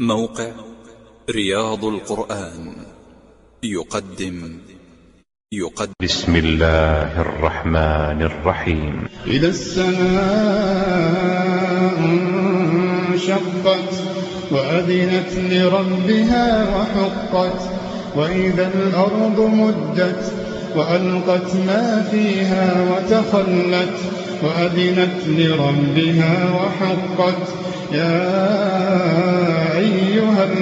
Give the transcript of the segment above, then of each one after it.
موقع رياض القرآن. يقدم. يقدم. بسم الله الرحمن الرحيم. إذا السماء انشقت وأذنت لربها وحقت وإذا الأرض مدت وألقت ما فيها وتخلت وأذنت لربها وحقت. يا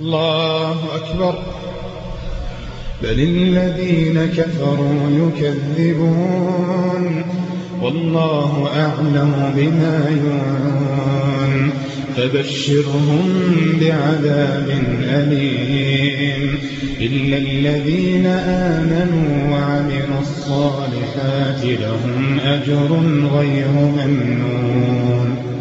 الله أكبر. بل الذين كفروا يكذبون. والله أعلم بما يوعون. فبشرهم بعذاب أليم. إلا الذين آمنوا وعملوا الصالحات لهم أجر غير ممنون.